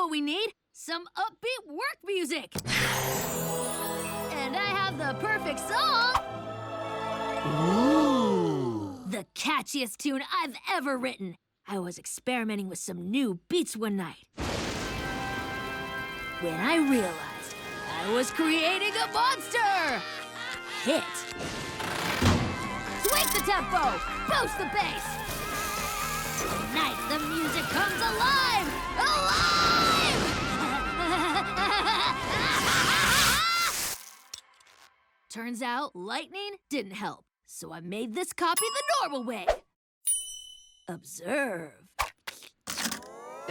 what we need? Some upbeat work music. And I have the perfect song. The catchiest tune I've ever written. I was experimenting with some new beats one night. When I realized I was creating a monster! Hit. Tweak the tempo! Boost the bass! Tonight the music comes alive! Alive! Turns out lightning didn't help, so I made this copy the normal way. Observe.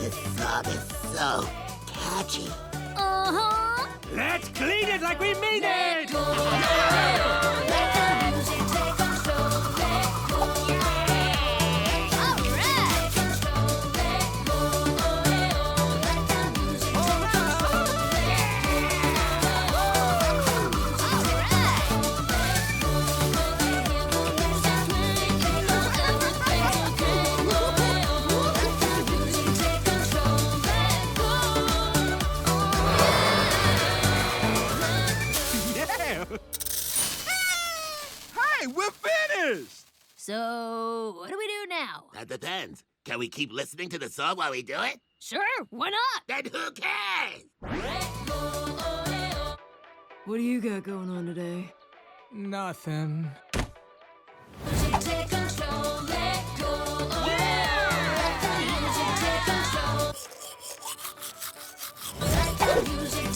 This song is so catchy. Uh-huh. Let's clean it like we mean it! Hey, we're finished! So, what do we do now? That depends. Can we keep listening to the song while we do it? Sure, why not? Then who cares? What do you got going on today? Nothing. Yeah,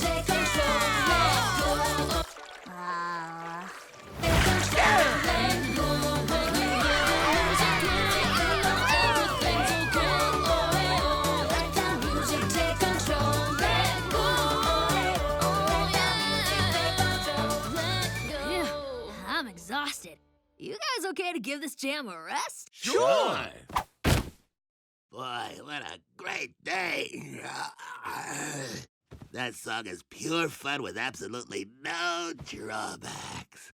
You guys okay to give this jam a rest? Sure. Boy, what a great day. That song is pure fun with absolutely no drawbacks.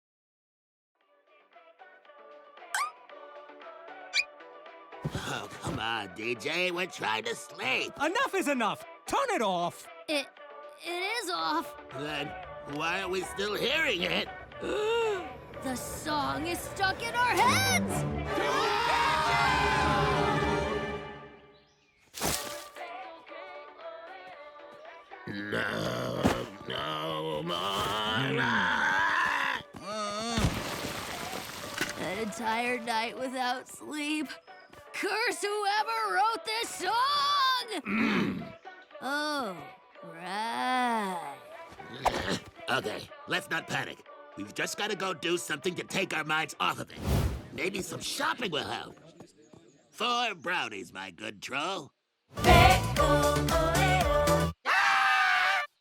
Oh, come on, DJ. We're trying to sleep. Enough is enough! Turn it off! It it is off. Then why are we still hearing it? The song is stuck in our heads. No, no more. An entire night without sleep. Curse whoever wrote this song! oh, right. Okay, let's not panic. We've just got to go do something to take our minds off of it. Maybe some shopping will help. Four brownies, my good troll.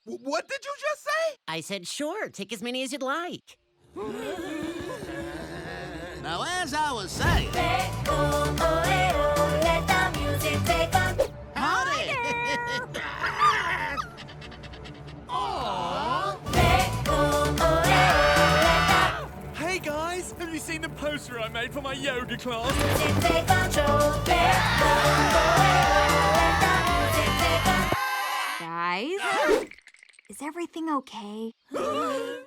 What did you just say? I said, sure, take as many as you'd like. Now, as I was saying. Poster I made for my yoga class? Guys? Is everything okay? Other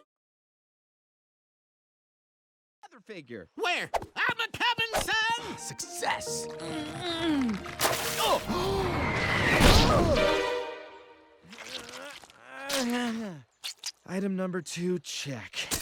figure. Where? I'm a coming, son! Success! Oh! Item number two, check.